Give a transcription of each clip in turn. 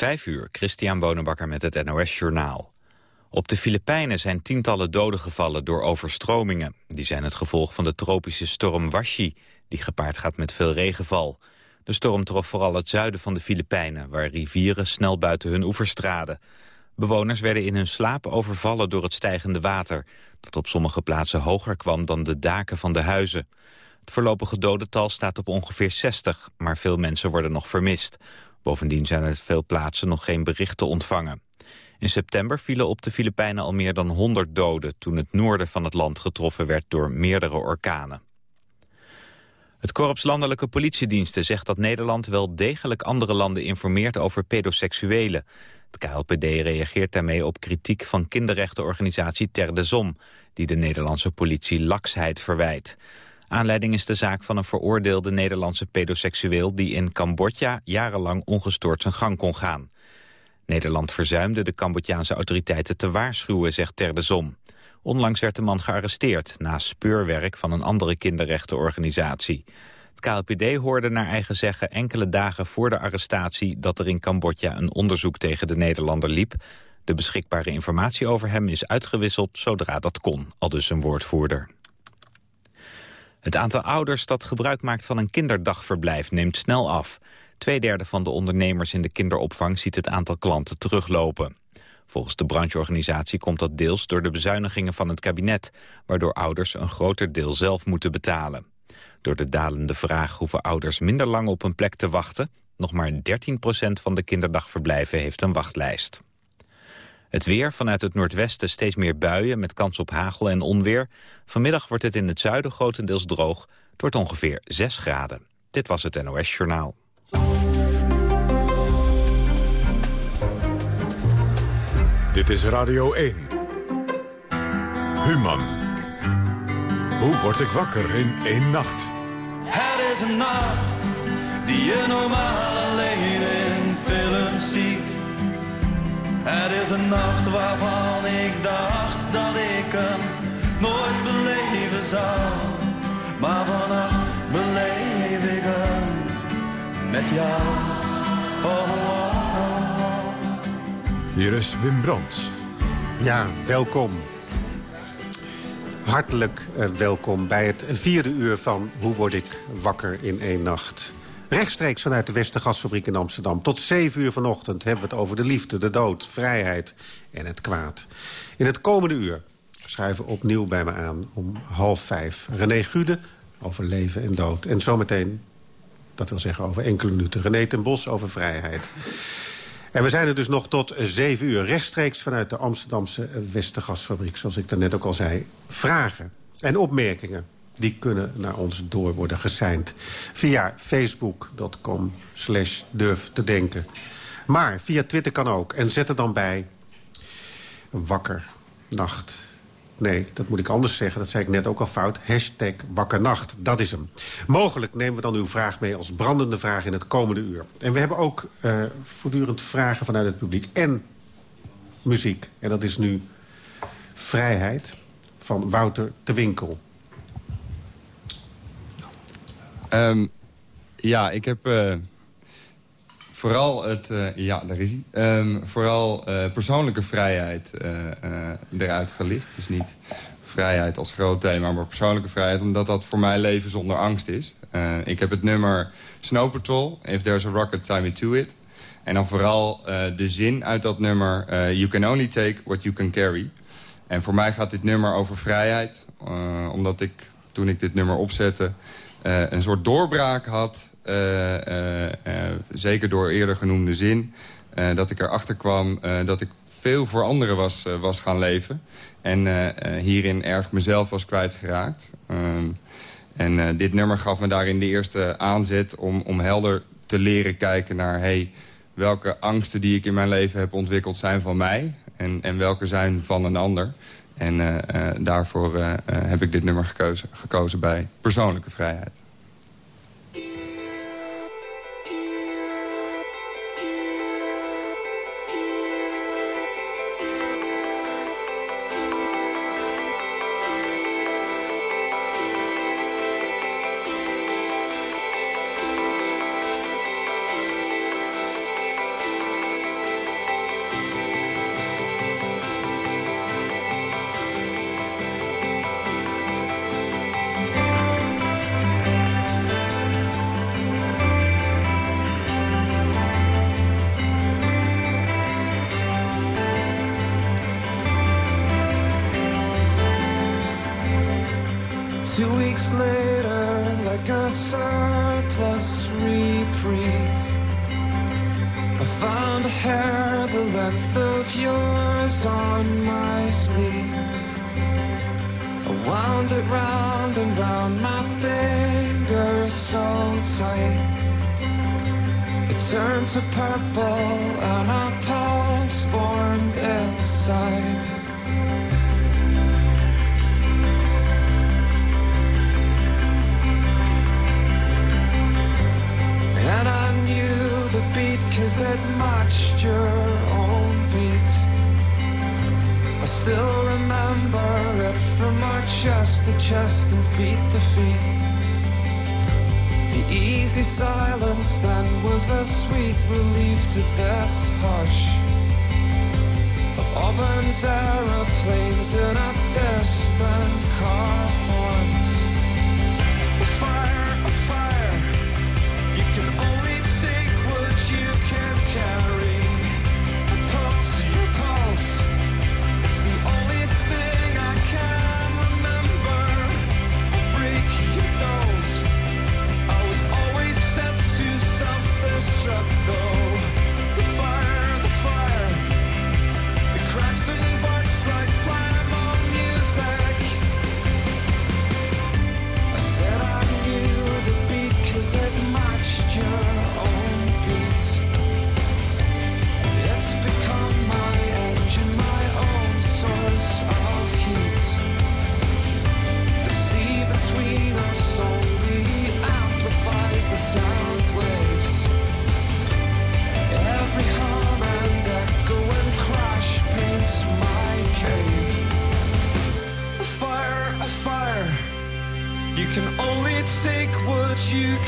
Vijf uur, Christian Bonenbakker met het NOS Journaal. Op de Filipijnen zijn tientallen doden gevallen door overstromingen. Die zijn het gevolg van de tropische storm Washi, die gepaard gaat met veel regenval. De storm trof vooral het zuiden van de Filipijnen, waar rivieren snel buiten hun oevers traden. Bewoners werden in hun slaap overvallen door het stijgende water, dat op sommige plaatsen hoger kwam dan de daken van de huizen. Het voorlopige dodental staat op ongeveer 60, maar veel mensen worden nog vermist. Bovendien zijn er veel plaatsen nog geen berichten ontvangen. In september vielen op de Filipijnen al meer dan 100 doden... toen het noorden van het land getroffen werd door meerdere orkanen. Het Korps Landelijke Politiediensten zegt dat Nederland wel degelijk andere landen informeert over pedoseksuelen. Het KLPD reageert daarmee op kritiek van kinderrechtenorganisatie Ter de Zom, die de Nederlandse politie laksheid verwijt. Aanleiding is de zaak van een veroordeelde Nederlandse pedoseksueel... die in Cambodja jarenlang ongestoord zijn gang kon gaan. Nederland verzuimde de Cambodjaanse autoriteiten te waarschuwen, zegt Ter de Zom. Onlangs werd de man gearresteerd na speurwerk van een andere kinderrechtenorganisatie. Het KLPD hoorde naar eigen zeggen enkele dagen voor de arrestatie... dat er in Cambodja een onderzoek tegen de Nederlander liep. De beschikbare informatie over hem is uitgewisseld zodra dat kon, al dus een woordvoerder. Het aantal ouders dat gebruik maakt van een kinderdagverblijf neemt snel af. Tweederde van de ondernemers in de kinderopvang ziet het aantal klanten teruglopen. Volgens de brancheorganisatie komt dat deels door de bezuinigingen van het kabinet... waardoor ouders een groter deel zelf moeten betalen. Door de dalende vraag hoeven ouders minder lang op een plek te wachten. Nog maar 13% van de kinderdagverblijven heeft een wachtlijst. Het weer, vanuit het noordwesten steeds meer buien met kans op hagel en onweer. Vanmiddag wordt het in het zuiden grotendeels droog. Het wordt ongeveer 6 graden. Dit was het NOS Journaal. Dit is Radio 1. Human. Hoe word ik wakker in één nacht? Het is een nacht die je normaal alleen Het is een nacht waarvan ik dacht dat ik hem nooit beleven zou. Maar vannacht beleef ik hem met jou. Oh, oh, oh. Hier is Wim Brands. Ja, welkom. Hartelijk eh, welkom bij het vierde uur van Hoe word ik wakker in één nacht. Rechtstreeks vanuit de Westergasfabriek in Amsterdam. Tot zeven uur vanochtend hebben we het over de liefde, de dood, vrijheid en het kwaad. In het komende uur schuiven opnieuw bij me aan om half vijf. René Gude over leven en dood. En zometeen, dat wil zeggen over enkele minuten... René ten Bos over vrijheid. En we zijn er dus nog tot zeven uur. Rechtstreeks vanuit de Amsterdamse Westergasfabriek. Zoals ik daarnet ook al zei. Vragen en opmerkingen die kunnen naar ons door worden geseind. Via facebook.com slash durf te denken. Maar via Twitter kan ook. En zet er dan bij wakker nacht. Nee, dat moet ik anders zeggen. Dat zei ik net ook al fout. Hashtag wakkernacht. Dat is hem. Mogelijk nemen we dan uw vraag mee als brandende vraag in het komende uur. En we hebben ook uh, voortdurend vragen vanuit het publiek. En muziek. En dat is nu Vrijheid van Wouter de Winkel. Um, ja, ik heb uh, vooral het... Uh, ja, daar is hij. Um, vooral uh, persoonlijke vrijheid eruit gelicht. Dus niet vrijheid als groot thema, maar persoonlijke vrijheid... omdat dat voor mijn leven zonder angst is. ik heb het nummer Snow Patrol, If There's a Rocket, Tie Me To It. En dan vooral de zin uit dat nummer... You can only take what you can carry. En voor mij gaat dit nummer over vrijheid. omdat ik, toen ik dit nummer opzette... Uh, een soort doorbraak had. Uh, uh, zeker door eerder genoemde zin. dat ik erachter kwam dat ik veel voor anderen was, was gaan leven. En hierin erg mezelf was kwijtgeraakt. Ehm, en dit nummer gaf me daarin de eerste aanzet om, om helder te leren kijken naar... Hey, welke angsten die ik in mijn leven heb ontwikkeld zijn van mij... en, en welke zijn van een ander. En uh, uh, daarvoor uh, heb ik dit nummer gekozen, gekozen bij persoonlijke vrijheid. Wound it round and round my finger so tight. It turned to purple and a pulse formed inside. And I knew the beat cause it matched your own beat. I still remember it from our chest to chest and feet to feet. The easy silence then was a sweet relief to this hush of ovens, aeroplanes, and of distant car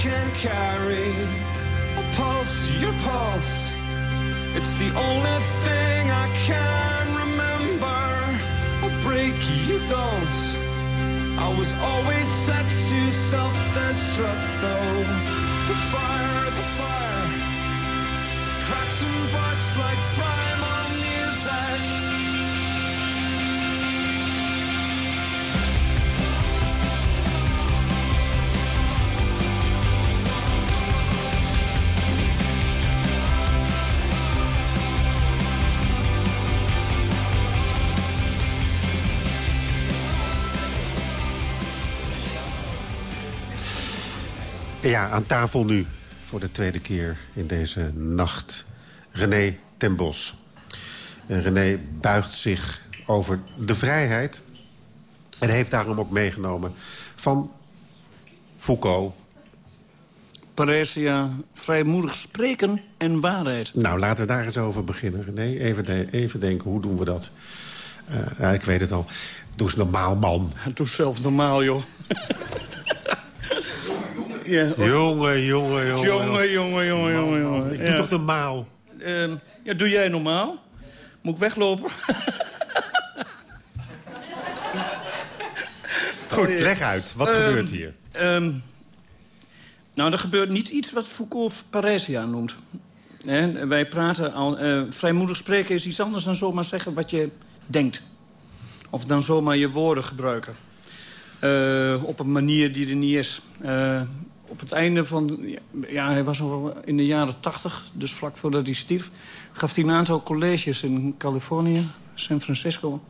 can carry. A pulse, your pulse. It's the only thing I can remember. A break, you don't. I was always set to self-destruct, though. The fire, the fire. Cracks and barks like primal Ja, aan tafel nu voor de tweede keer in deze nacht. René ten Bos. En René buigt zich over de vrijheid. En heeft daarom ook meegenomen van Foucault. Paresia, vrijmoedig spreken en waarheid. Nou, laten we daar eens over beginnen, René. Even, de- even denken, hoe doen we dat? Eh, ik weet het al. Doe eens normaal, man. Doe zelf normaal, joh. ja, Jongen, jongen, jongen. jongen, jongen, jongen, jongen, jongen. Ik doe Ja. toch normaal? Ehm, ja, doe jij normaal? Moet ik weglopen? Goed, leg uit. Wat Ehm, gebeurt hier? Ehm, nou, er gebeurt niet iets wat Foucault Paresia noemt. Wij praten al... eh, vrijmoedig spreken is iets anders dan zomaar zeggen wat je denkt. Of dan zomaar je woorden gebruiken. Eh, op een manier die er niet is. Eh, op het einde van... Ja, hij was al in de jaren tachtig, dus vlak voordat hij stief... gaf hij een aantal colleges in Californië, San Francisco...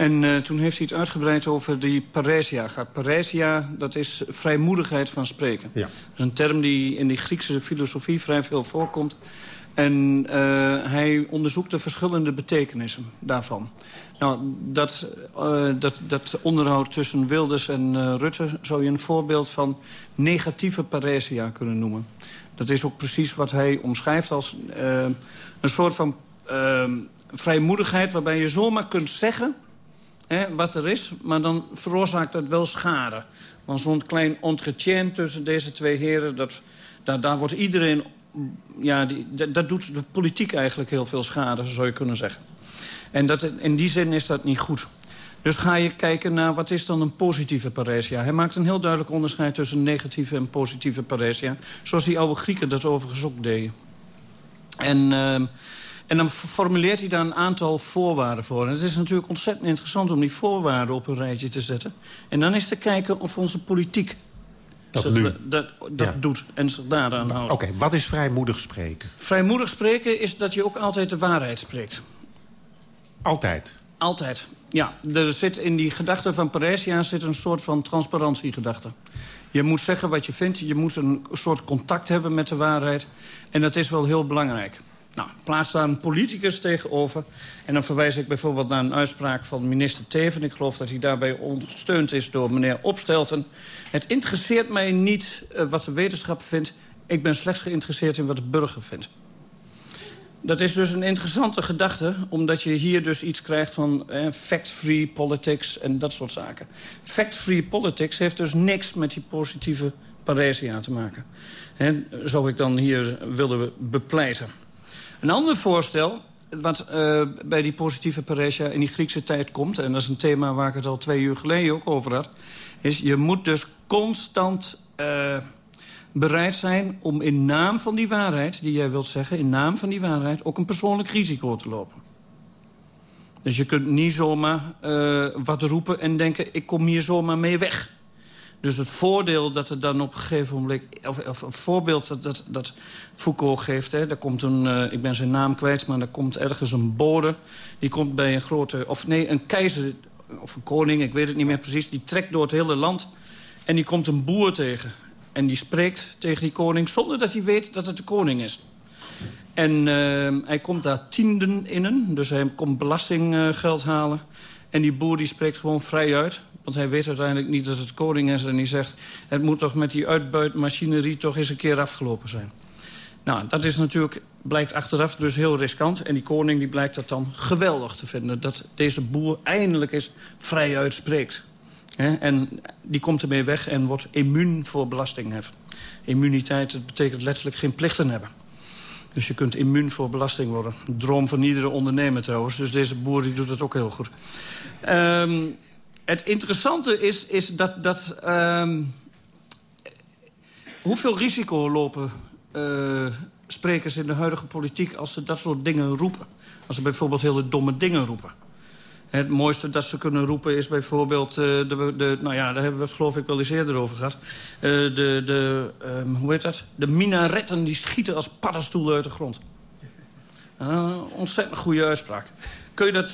En eh, toen heeft hij het uitgebreid over die paresia. Gaat paresia, dat is vrijmoedigheid van spreken. Ja. Dat is een term die in die Griekse filosofie vrij veel voorkomt. En eh, hij onderzoekt de verschillende betekenissen daarvan. Nou, dat, eh, dat, dat onderhoud tussen Wilders en eh, Rutte... zou je een voorbeeld van negatieve paresia kunnen noemen. Dat is ook precies wat hij omschrijft als een soort van eh, vrijmoedigheid... waarbij je zomaar kunt zeggen hè, wat er is, maar dan veroorzaakt dat wel schade. Want zo'n klein entretien tussen deze twee heren... Dat, daar, daar wordt iedereen... Ja, die, dat, doet de politiek eigenlijk heel veel schade, zou je kunnen zeggen. En dat, in die zin is dat niet goed. Dus ga je kijken naar wat is dan een positieve paresia. Hij maakt een heel duidelijk onderscheid tussen negatieve en positieve paresia. Zoals die oude Grieken dat overigens ook deden. En, ehm, En dan formuleert hij daar een aantal voorwaarden voor. En het is natuurlijk ontzettend interessant om die voorwaarden op een rijtje te zetten. En dan is te kijken of onze politiek Dat nu. dat, dat Ja. doet en zich daaraan houdt. Oké, wat is vrijmoedig spreken? Vrijmoedig spreken is dat je ook altijd de waarheid spreekt. Altijd. Altijd. Ja, er zit in die gedachte van Paresia zit een soort van transparantiegedachte. Je moet zeggen wat je vindt. Je moet een soort contact hebben met de waarheid. En dat is wel heel belangrijk. Nou, plaats daar een politicus tegenover. En dan verwijs ik bijvoorbeeld naar een uitspraak van minister Teven. Ik geloof dat hij daarbij ondersteund is door meneer Opstelten. Het interesseert mij niet eh, wat de wetenschap vindt. Ik ben slechts geïnteresseerd in wat de burger vindt. Dat is dus een interessante gedachte, omdat je hier dus iets krijgt van eh, fact-free politics en dat soort zaken. Fact-free politics heeft dus niks met die positieve paresia te maken. Hè, zou ik dan hier willen bepleiten. Een ander voorstel, wat eh, bij die positieve paresia in die Griekse tijd komt... en dat is een thema waar ik het al twee uur geleden ook over had... is je moet dus constant eh, bereid zijn om in naam van die waarheid... die jij wilt zeggen, in naam van die waarheid... ook een persoonlijk risico te lopen. Dus je kunt niet zomaar eh, wat roepen en denken... ik kom hier zomaar mee weg. Dus het voordeel dat er dan op een gegeven moment... of, of een voorbeeld dat, dat, dat Foucault geeft... Hè, daar komt een, eh, ik ben zijn naam kwijt... maar er komt ergens een bode... die komt bij een grote... of nee, een keizer of een koning, ik weet het niet meer precies... die trekt door het hele land en die komt een boer tegen. En die spreekt tegen die koning zonder dat hij weet dat het de koning is. En eh, hij komt daar tienden in, dus hij komt belastinggeld halen. En die boer die spreekt gewoon vrij uit. Want hij weet uiteindelijk niet dat het koning is. En die zegt, het moet toch met die uitbuitmachinerie toch eens een keer afgelopen zijn. Nou, dat is natuurlijk, blijkt achteraf dus heel riskant. En die koning die blijkt dat dan geweldig te vinden. Dat deze boer eindelijk eens vrij uitspreekt. Hè, en die komt ermee weg en wordt immuun voor belastinghef. Immuniteit dat betekent letterlijk geen plichten hebben. Dus je kunt immuun voor belasting worden. Droom van iedere ondernemer trouwens. Dus deze boer die doet het ook heel goed. Ehm, het interessante is, is dat... dat ehm, hoeveel risico lopen eh, sprekers in de huidige politiek... als ze dat soort dingen roepen? Als ze bijvoorbeeld hele domme dingen roepen. Het mooiste dat ze kunnen roepen is bijvoorbeeld... eh, de, de, nou ja, daar hebben we het geloof ik wel eens eerder over gehad. Eh, de, de, ehm, hoe heet dat? De minaretten die schieten als paddenstoelen uit de grond. Een ontzettend goede uitspraak. Kun je dat...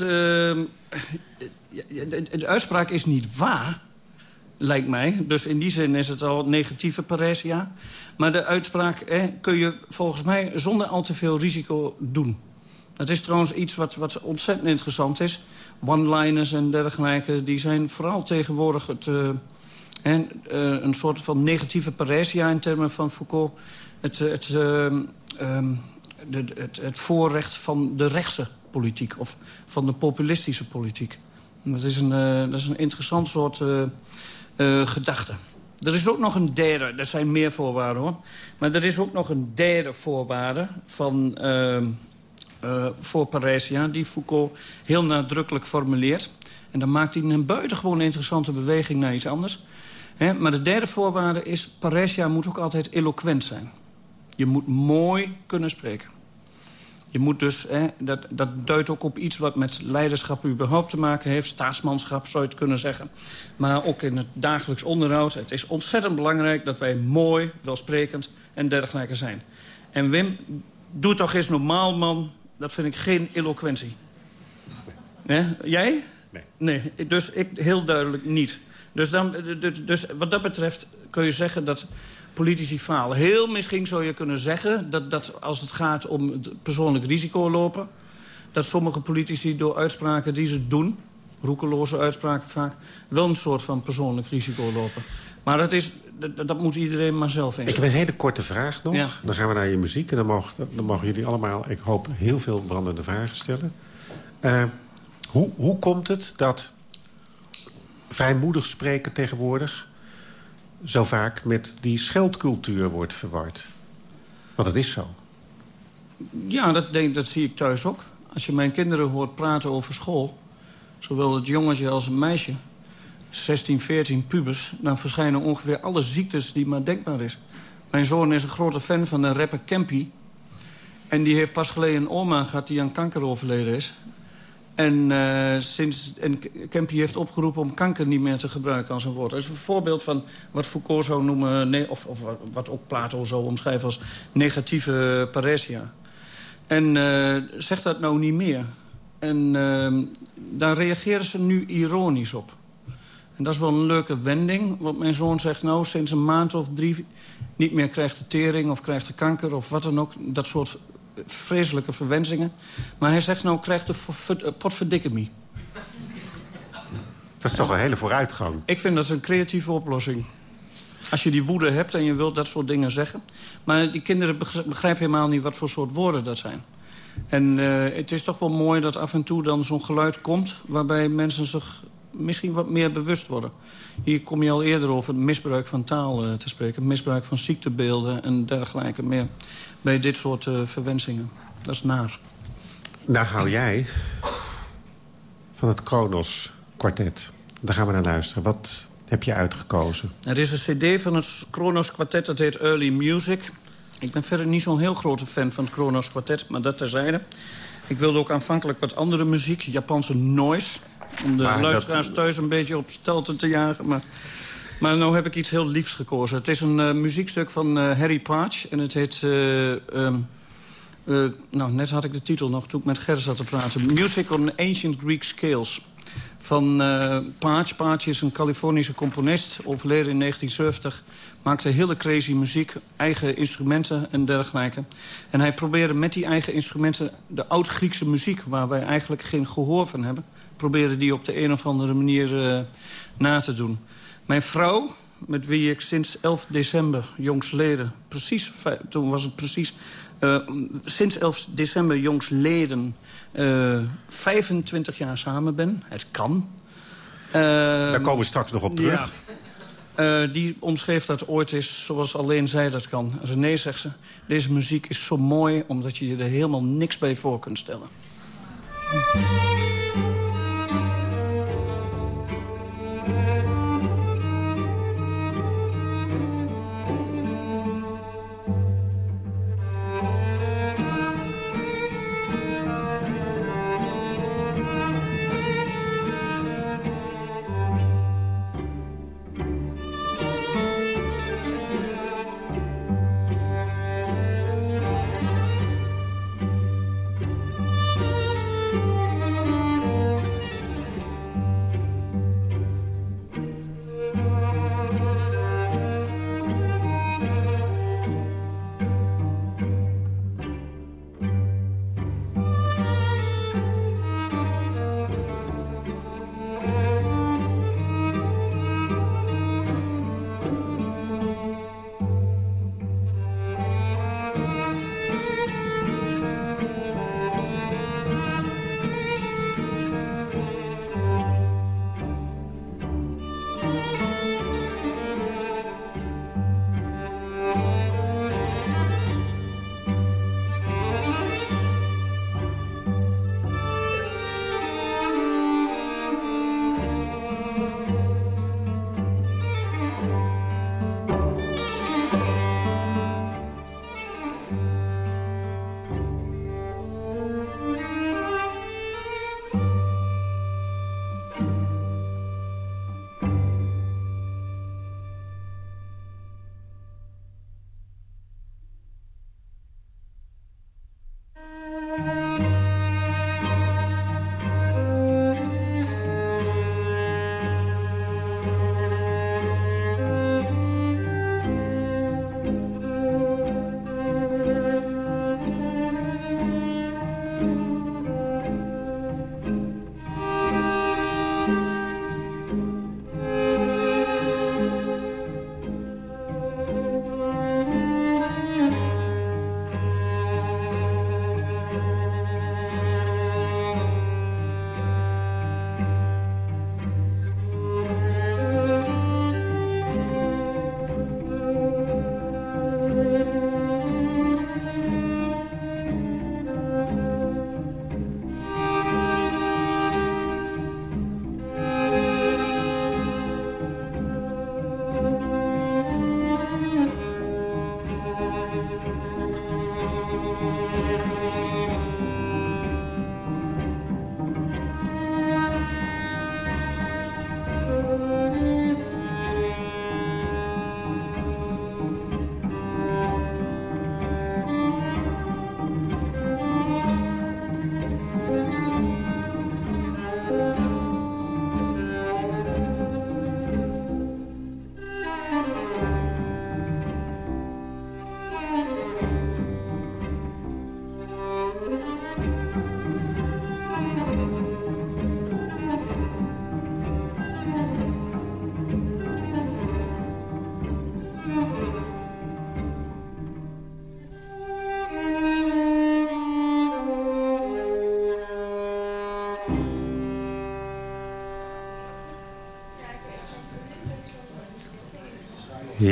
de, uitspraak is niet waar, lijkt mij. Dus in die zin is het al negatieve paresia. Maar de uitspraak hè, kun je volgens mij zonder al te veel risico doen. Dat is trouwens iets wat, wat ontzettend interessant is. One-liners en dergelijke, die zijn vooral tegenwoordig het, eh, eh, een soort van negatieve paresia in termen van Foucault. Het, eh, het, eh, ehm, de, het, het voorrecht van de rechtse politiek of van de populistische politiek. Dat is een, eh, dat is een interessant soort eh, eh, gedachte. Er is ook nog een derde, er zijn meer voorwaarden hoor. Maar er is ook nog een derde voorwaarde van, ehm, eh, voor Paresia... die Foucault heel nadrukkelijk formuleert. En dan maakt hij een buitengewoon interessante beweging naar iets anders. Maar de derde voorwaarde is... Paresia moet ook altijd eloquent zijn. Je moet mooi kunnen spreken. Je moet dus, hè, dat, dat duidt ook op iets wat met leiderschap überhaupt te maken heeft. Staatsmanschap zou je het kunnen zeggen. Maar ook in het dagelijks onderhoud. Het is ontzettend belangrijk dat wij mooi, welsprekend en dergelijke zijn. En Wim, doe toch eens normaal, man. Dat vind ik geen eloquentie. Hè? Jij? Nee. Nee, dus ik heel duidelijk niet. Dus, dan, dus, dus wat dat betreft kun je zeggen dat politici falen. Heel misschien zou je kunnen zeggen dat, dat als het gaat om het persoonlijk risico lopen... dat sommige politici door uitspraken die ze doen... roekeloze uitspraken vaak... wel een soort van persoonlijk risico lopen. Maar dat, is, dat, dat moet iedereen maar zelf Ik inzien. heb een hele korte vraag nog. Ja. Dan gaan we naar je muziek. En dan mogen, dan mogen jullie allemaal, ik hoop, heel veel brandende vragen stellen. Eh, hoe, hoe komt het dat vrijmoedig spreken tegenwoordig... zo vaak met die scheldcultuur wordt verward? Want het is zo. Ja, dat, denk, dat zie ik thuis ook. Als je mijn kinderen hoort praten over school... zowel het jongetje als het meisje... 16, 14 pubers... dan verschijnen ongeveer alle ziektes die maar denkbaar is. Mijn zoon is een grote fan van de rapper Campy. En die heeft pas geleden een oma gehad die aan kanker overleden is. En, uh, sinds, en Kempie heeft opgeroepen om kanker niet meer te gebruiken als een woord. Dat is een voorbeeld van wat Foucault zou noemen... of, of wat ook Plato zou omschrijven als negatieve paresia. En uh, zegt dat nou niet meer. En uh, daar reageren ze nu ironisch op. En dat is wel een leuke wending. Want mijn zoon zegt nou sinds een maand of drie... niet meer krijgt de tering of krijgt de kanker of wat dan ook. Dat soort vreselijke verwensingen. Maar hij zegt nou krijgt de potverdikkermie. Dat is toch een hele vooruitgang. Ik vind dat een creatieve oplossing. Als je die woede hebt en je wilt dat soort dingen zeggen. Maar die kinderen begrijpen helemaal niet wat voor soort woorden dat zijn. En uh, het is toch wel mooi dat af en toe dan zo'n geluid komt... waarbij mensen zich misschien wat meer bewust worden. Hier kom je al eerder over het misbruik van taal uh, te spreken. misbruik van ziektebeelden en dergelijke meer. Bij dit soort uh, verwensingen. Dat is naar. Nou hou jij van het Kronos kwartet. Daar gaan we naar luisteren. Wat heb je uitgekozen? Er is een cd van het Kronos kwartet, dat heet Early Music. Ik ben verder niet zo'n heel grote fan van het Kronos kwartet, maar dat terzijde. Ik wilde ook aanvankelijk wat andere muziek, Japanse noise... om de maar luisteraars dat... thuis een beetje op stelten te jagen. Maar, maar nu heb ik iets heel liefs gekozen. Het is een uh, muziekstuk van uh, Harry Paach en het heet... Uh, um, nou, net had ik de titel nog toen ik met Gerrit zat te praten. Music on Ancient Greek Scales van uh, Paach. Paach is een Californische componist, overleden in 1970. Maakte hele crazy muziek, eigen instrumenten en dergelijke. En hij probeerde met die eigen instrumenten de oud-Griekse muziek... waar wij eigenlijk geen gehoor van hebben... probeerde die op de een of andere manier uh, na te doen. Mijn vrouw, met wie ik sinds 11 december jongsleden... precies, toen was het precies... Uh, sinds 11 december jongsleden uh, 25 jaar samen ben. Het kan. Daar komen we straks nog op terug. Ja. Uh, die omschreef dat ooit eens zoals alleen zij dat kan. René zegt ze, deze muziek is zo mooi... omdat je je er helemaal niks bij voor kunt stellen.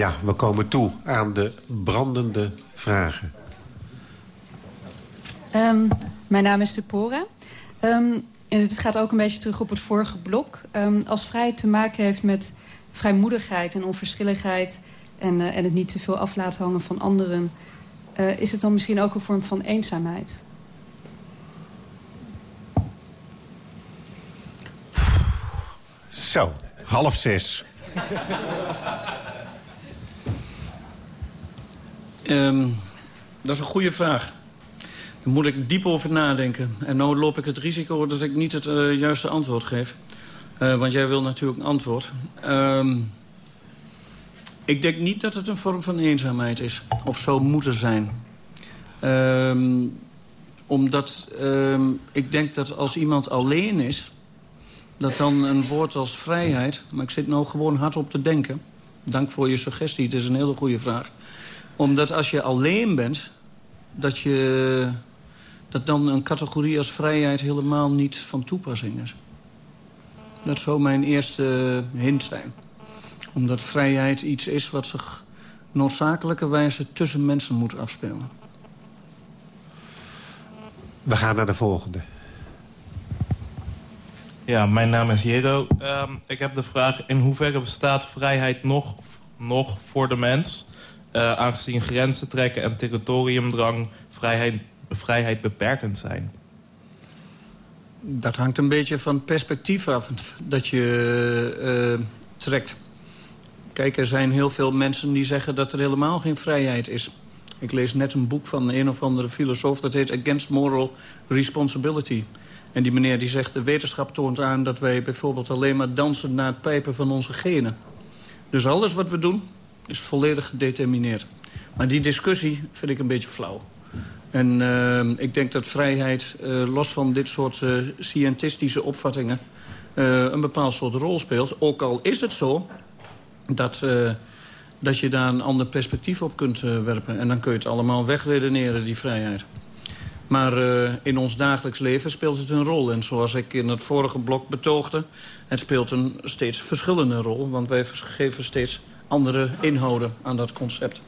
Ja, we komen toe aan de brandende vragen. Um, mijn naam is Sepora. Um, en het gaat ook een beetje terug op het vorige blok. Um, als vrijheid te maken heeft met vrijmoedigheid en onverschilligheid... en, uh, en het niet te veel af laten hangen van anderen... Uh, is het dan misschien ook een vorm van eenzaamheid? Zo, half zes. Um, dat is een goede vraag. Daar moet ik diep over nadenken. En nu loop ik het risico dat ik niet het uh, juiste antwoord geef. Uh, want jij wil natuurlijk een antwoord. Um, ik denk niet dat het een vorm van eenzaamheid is. Of zou moeten zijn. Um, omdat ik denk dat als iemand alleen is... dat dan een woord als vrijheid... maar ik zit nou gewoon hard op te denken. Dank voor je suggestie, het is een hele goede vraag. Omdat als je alleen bent... dat je dat dan een categorie als vrijheid helemaal niet van toepassing is. Dat zou mijn eerste hint zijn. Omdat vrijheid iets is wat zich noodzakelijkerwijze tussen mensen moet afspelen. We gaan naar de volgende. Ja, mijn naam is Jero. Um, ik heb de vraag, in hoeverre bestaat vrijheid nog, nog voor de mens? Uh, aangezien grenzen trekken en territoriumdrang vrijheid vrijheid beperkend zijn? Dat hangt een beetje van perspectief af dat je uh, trekt. Kijk, er zijn heel veel mensen die zeggen dat er helemaal geen vrijheid is. Ik lees net een boek van een of andere filosoof... dat heet Against Moral Responsibility. En die meneer die zegt... de wetenschap toont aan dat wij bijvoorbeeld alleen maar dansen... naar het pijpen van onze genen. Dus alles wat we doen is volledig gedetermineerd. Maar die discussie vind ik een beetje flauw. En uh, ik denk dat vrijheid, uh, los van dit soort uh, scientistische opvattingen... een bepaald soort rol speelt. Ook al is het zo dat, dat je daar een ander perspectief op kunt werpen. En dan kun je het allemaal wegredeneren, die vrijheid. Maar in ons dagelijks leven speelt het een rol. En zoals ik in het vorige blok betoogde... het speelt een steeds verschillende rol. Want wij geven steeds andere inhouden aan dat concept.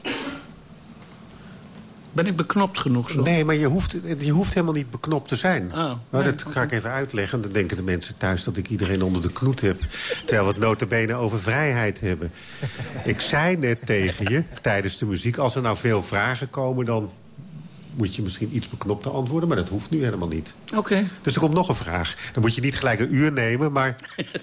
Ben ik beknopt genoeg zo? Nee, maar je hoeft, je hoeft helemaal niet beknopt te zijn. Oh, nee, dat ga ik even uitleggen. Dan denken de mensen thuis dat ik iedereen onder de knoet heb. Terwijl we het notabene over vrijheid hebben. ik zei net tegen je, tijdens de muziek... als er nou veel vragen komen, dan moet je misschien iets beknopter antwoorden. Maar dat hoeft nu helemaal niet. Oké. Dus er komt nog een vraag. Dan moet je niet gelijk een uur nemen, maar...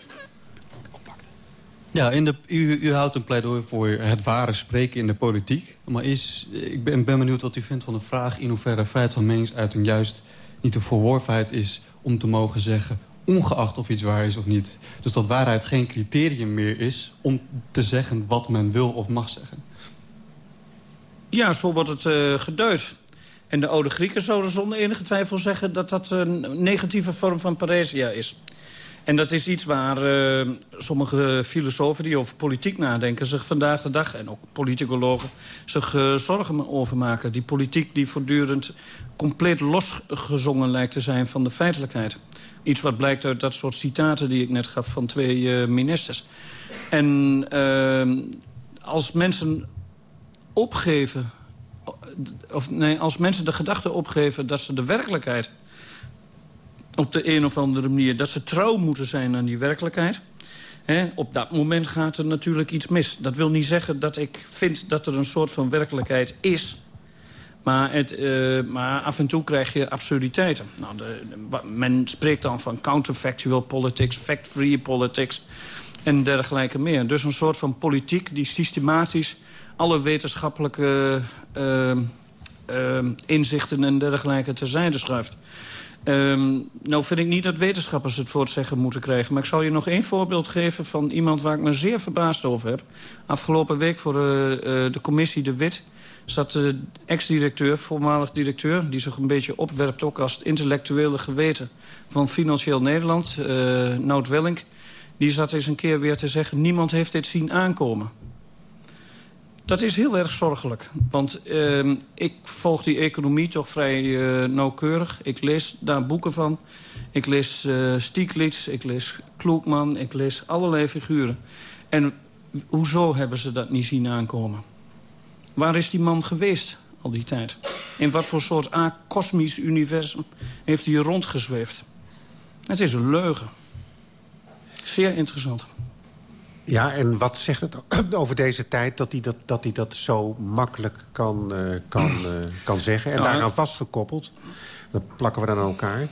Ja, in de, u, u houdt een pleidooi voor het ware spreken in de politiek. Maar is, ik ben, ben benieuwd wat u vindt van de vraag... in hoeverre vrijheid van meningsuiting juist niet de verworvenheid is... om te mogen zeggen, ongeacht of iets waar is of niet. Dus dat waarheid geen criterium meer is om te zeggen wat men wil of mag zeggen. Ja, zo wordt het uh, geduid. En de oude Grieken zouden zonder enige twijfel zeggen... dat dat een negatieve vorm van paresia is. En dat is iets waar uh, sommige filosofen die over politiek nadenken... zich vandaag de dag, en ook politicologen, zich uh, zorgen over maken. Die politiek die voortdurend compleet losgezongen lijkt te zijn van de feitelijkheid. Iets wat blijkt uit dat soort citaten die ik net gaf van twee uh, ministers. En als mensen opgeven... Of nee, als mensen de gedachte opgeven dat ze de werkelijkheid op de een of andere manier... dat ze trouw moeten zijn aan die werkelijkheid. op dat moment gaat er natuurlijk iets mis. Dat wil niet zeggen dat ik vind dat er een soort van werkelijkheid is... Maar, het, uh, maar af en toe krijg je absurditeiten. Nou, de, men spreekt dan van counterfactual politics, fact-free politics en dergelijke meer. Dus een soort van politiek die systematisch alle wetenschappelijke uh, uh, inzichten en dergelijke terzijde schuift. Um, nou vind ik niet dat wetenschappers het voor het zeggen moeten krijgen. Maar ik zal je nog één voorbeeld geven van iemand waar ik me zeer verbaasd over heb. Afgelopen week voor uh, uh, de commissie De Wit zat de ex-directeur, voormalig directeur... die zich een beetje opwerpt ook als het intellectuele geweten van Financieel Nederland, uh, Nout die zat eens een keer weer te zeggen... niemand heeft dit zien aankomen. Dat is heel erg zorgelijk. Want uh, ik volg die economie toch vrij uh, nauwkeurig. Ik lees daar boeken van. Ik lees uh, Stieglitz, ik lees Kloekman, ik lees allerlei figuren. En hoezo hebben ze dat niet zien aankomen? Waar is die man geweest al die tijd? In wat voor soort a-kosmisch universum heeft hij rondgezweefd? Het is een leugen. Zeer interessant. Ja, en wat zegt het over deze tijd dat hij dat, dat, hij dat zo makkelijk kan, uh, kan, uh, kan zeggen? En Nou, daaraan vastgekoppeld, dat plakken we dan aan elkaar...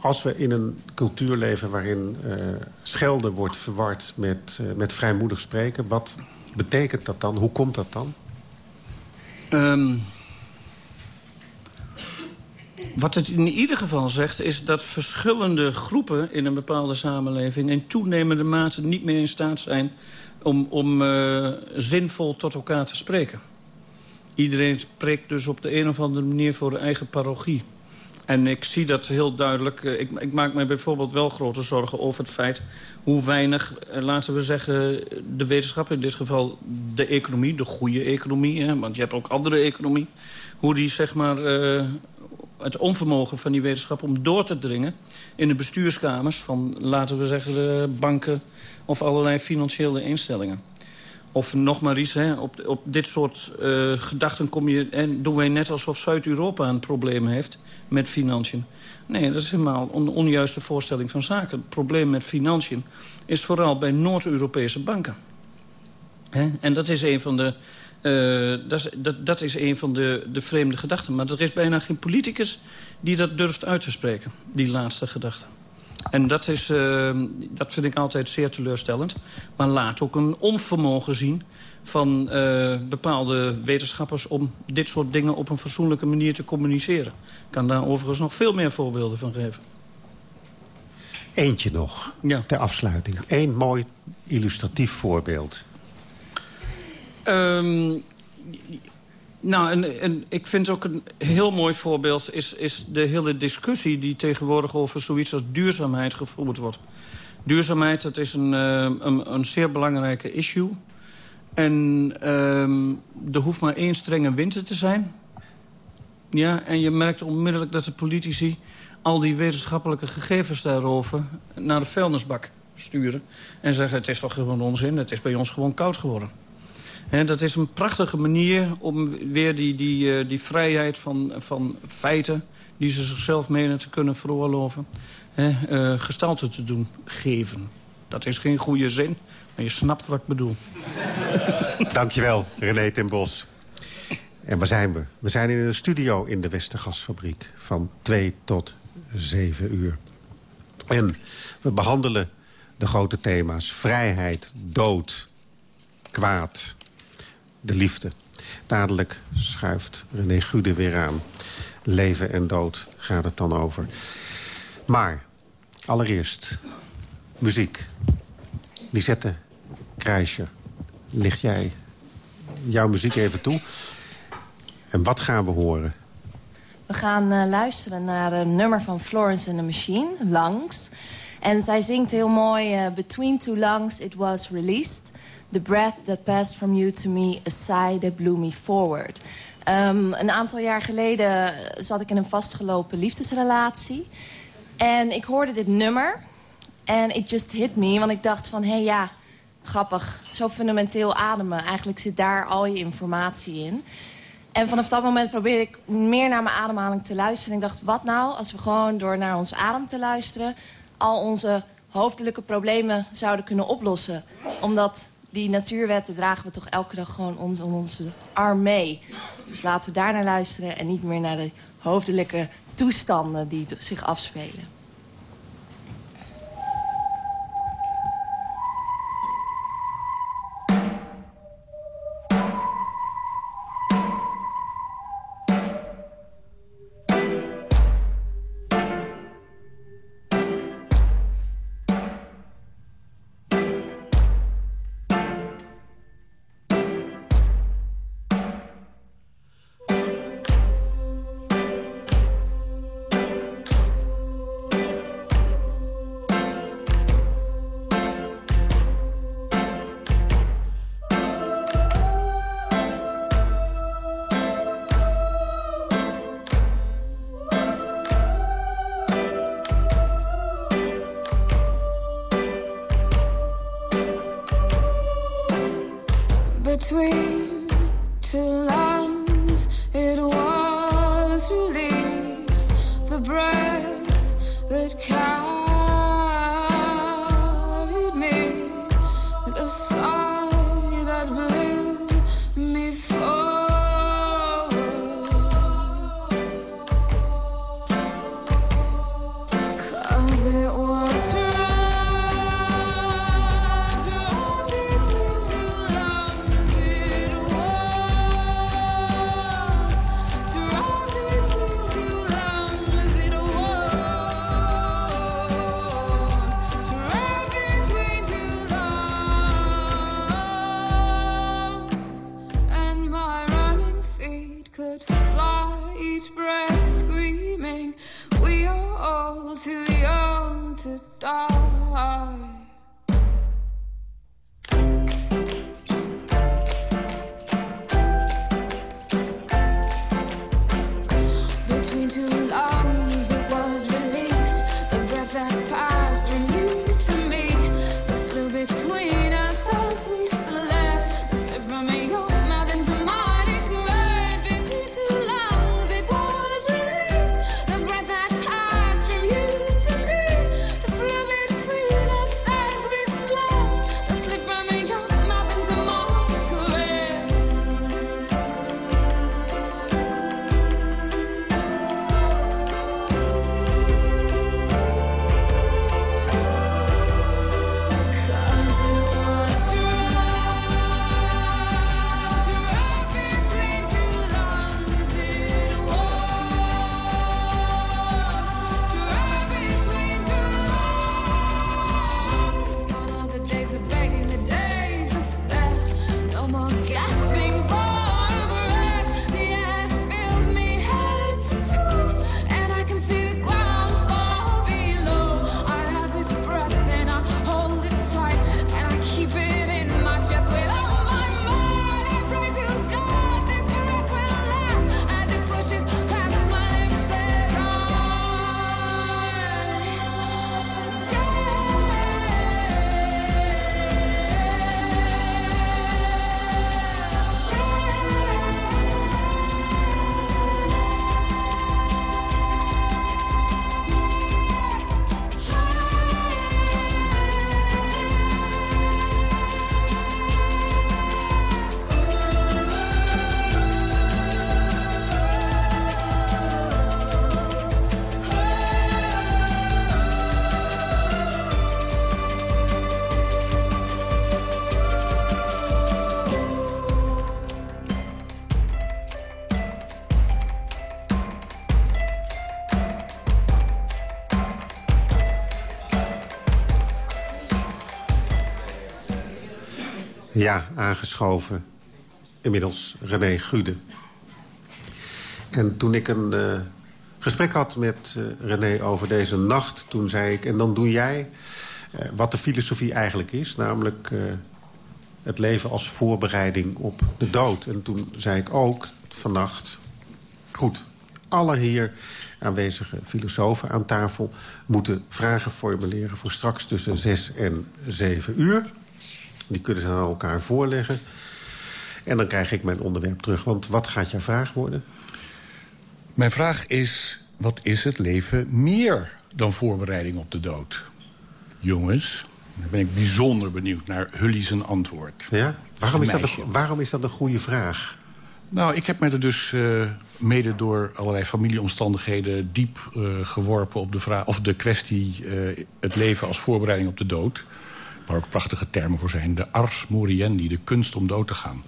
als we in een cultuur leven waarin uh, schelden wordt verward met, met vrijmoedig spreken... wat betekent dat dan? Hoe komt dat dan? Um, wat het in ieder geval zegt, is dat verschillende groepen in een bepaalde samenleving... in toenemende mate niet meer in staat zijn om, om uh, zinvol tot elkaar te spreken. Iedereen spreekt dus op de een of andere manier voor de eigen parochie. En ik zie dat heel duidelijk. Ik, ik maak me bijvoorbeeld wel grote zorgen over het feit... hoe weinig, laten we zeggen, de wetenschap, in dit geval de economie... de goede economie, hè, want je hebt ook andere economie... hoe die, zeg maar, het onvermogen van die wetenschap om door te dringen... in de bestuurskamers van, laten we zeggen, de banken... of allerlei financiële instellingen. Of nog maar iets, hè, op, op dit soort uh, gedachten kom je, en doen wij net alsof Zuid-Europa een probleem heeft met financiën. Nee, dat is helemaal een onjuiste voorstelling van zaken. Het probleem met financiën is vooral bij Noord-Europese banken. Hè? En dat is een van de, uh, dat is, dat, dat is een van de, de vreemde gedachten. Maar er is bijna geen politicus die dat durft uit te spreken, die laatste gedachte. En dat, is, uh, dat vind ik altijd zeer teleurstellend. Maar laat ook een onvermogen zien van uh, bepaalde wetenschappers... om dit soort dingen op een fatsoenlijke manier te communiceren. Ik kan daar overigens nog veel meer voorbeelden van geven. Eentje nog, ja. ter afsluiting. Eén mooi illustratief voorbeeld. Um, nou, en, ik vind ook een heel mooi voorbeeld... Is, is de hele discussie die tegenwoordig over zoiets als duurzaamheid gevoerd wordt. Duurzaamheid, dat is een, een, een zeer belangrijke issue. En um, er hoeft maar één strenge winter te zijn. Ja, en je merkt onmiddellijk dat de politici... al die wetenschappelijke gegevens daarover naar de vuilnisbak sturen. En zeggen, het is toch gewoon onzin, het is bij ons gewoon koud geworden. Dat is een prachtige manier om weer die, die, uh, die vrijheid van, van feiten... die ze zichzelf menen te kunnen veroorloven, he, uh, gestalte te doen geven. Dat is geen goede zin, maar je snapt wat ik bedoel. Dankjewel, René ten Bos. En waar zijn we? We zijn in een studio in de Westergasfabriek... van 2 tot 7 uur. En we behandelen de grote thema's. Vrijheid, dood, kwaad, de liefde. Dadelijk schuift René Gude weer aan. Leven en dood gaat het dan over. Maar, allereerst, muziek. Lisette Krijsje, licht jij jouw muziek even toe? En wat gaan we horen? We gaan uh, luisteren naar een nummer van Florence and the Machine, Lungs. En zij zingt heel mooi... Uh, Between two lungs it was released... The breath that passed from you to me, a sigh that blew me forward. Um, een aantal jaar geleden zat ik in een vastgelopen liefdesrelatie. En ik hoorde dit nummer. En it just hit me, want ik dacht van, hé hey, ja, grappig. Zo fundamenteel ademen. Eigenlijk zit daar al je informatie in. En vanaf dat moment probeerde ik meer naar mijn ademhaling te luisteren. En ik dacht, wat nou als we gewoon door naar ons adem te luisteren... al onze hoofdelijke problemen zouden kunnen oplossen. Omdat die natuurwetten dragen we toch elke dag gewoon om onze arm mee. Dus laten we daar naar luisteren en niet meer naar de hoofdelijke toestanden die zich afspelen. stars Ja, aangeschoven. Inmiddels René Gude. En toen ik een eh, gesprek had met eh, René over deze nacht... toen zei ik, en dan doe jij eh, wat de filosofie eigenlijk is. Namelijk het leven als voorbereiding op de dood. En toen zei ik ook vannacht... Goed, alle hier aanwezige filosofen aan tafel... moeten vragen formuleren voor straks tussen zes en zeven uur. Die kunnen ze aan elkaar voorleggen. En dan krijg ik mijn onderwerp terug. Want wat gaat jouw vraag worden? Mijn vraag is, wat is het leven meer dan voorbereiding op de dood? Jongens, dan ben ik bijzonder benieuwd naar Hully zijn antwoord. Ja? Waarom is, dat een, waarom is dat een goede vraag? Nou, ik heb me er dus eh, mede door allerlei familieomstandigheden... diep eh, geworpen op de, vraag, of de kwestie eh, het leven als voorbereiding op de dood. Waar ook prachtige termen voor zijn. De ars moriendi, de kunst om dood te gaan.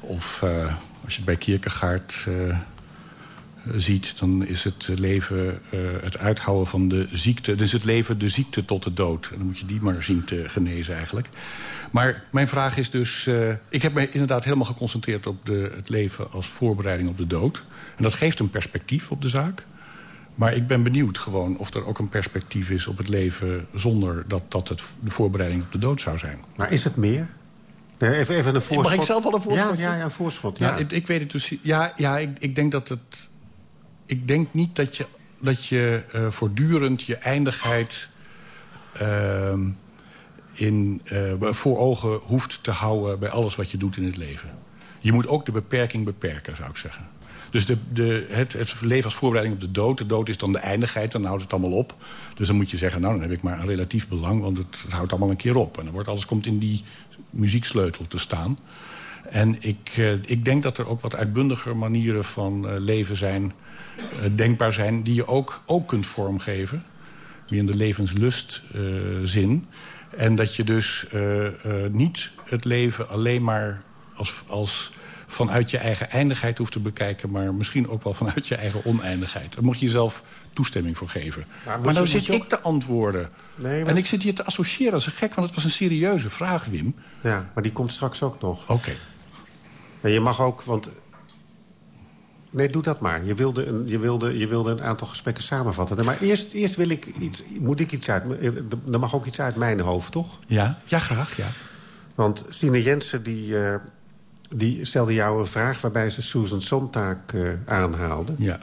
Of eh, als je het bij Kierkegaard eh, ziet... dan is het leven eh, het uithouden van de ziekte. Dan is het leven de ziekte tot de dood. En dan moet je die maar zien te genezen eigenlijk. Maar mijn vraag is dus... ik heb me inderdaad helemaal geconcentreerd op de, het leven als voorbereiding op de dood. En dat geeft een perspectief op de zaak. Maar ik ben benieuwd gewoon of er ook een perspectief is op het leven... zonder dat dat het, de voorbereiding op de dood zou zijn. Maar is het meer? Even, even een voorschot. Mag ik zelf al een voorschot? Ja, ja, ja een voorschot. Ja. Ja, ik, ik weet het dus. Ja, ja ik, ik denk dat het. Ik denk niet dat je, dat je eh, voortdurend je eindigheid. ehm, in, eh, voor ogen hoeft te houden bij alles wat je doet in het leven. Je moet ook de beperking beperken, zou ik zeggen. Dus de, de, het, het leven als voorbereiding op de dood. De dood is dan de eindigheid, dan houdt het allemaal op. Dus dan moet je zeggen, nou, dan heb ik maar een relatief belang... want het, houdt allemaal een keer op. En dan wordt alles komt in die muzieksleutel te staan. En ik, eh, ik denk dat er ook wat uitbundiger manieren van eh, leven zijn... eh, denkbaar zijn, die je ook, ook kunt vormgeven. Meer in de levenslustzin. en dat je dus niet het leven alleen maar als, als vanuit je eigen eindigheid hoeft te bekijken... maar misschien ook wel vanuit je eigen oneindigheid. Daar moet je jezelf toestemming voor geven. Maar Maar, nou zit je ik te antwoorden. Nee, maar- En ik zit hier te associëren als een gek, want het was een serieuze vraag, Wim. Ja, maar die komt straks ook nog. Oké. En je mag ook, want... Nee, doe dat maar. Je wilde een, je wilde, je wilde een aantal gesprekken samenvatten. Maar eerst, eerst wil ik iets, moet ik iets uit... Er mag ook iets uit mijn hoofd, toch? Ja, ja graag, ja. Want Sine Jensen die, eh, die stelde jou een vraag... waarbij ze Susan Sontag eh, aanhaalde. Ja.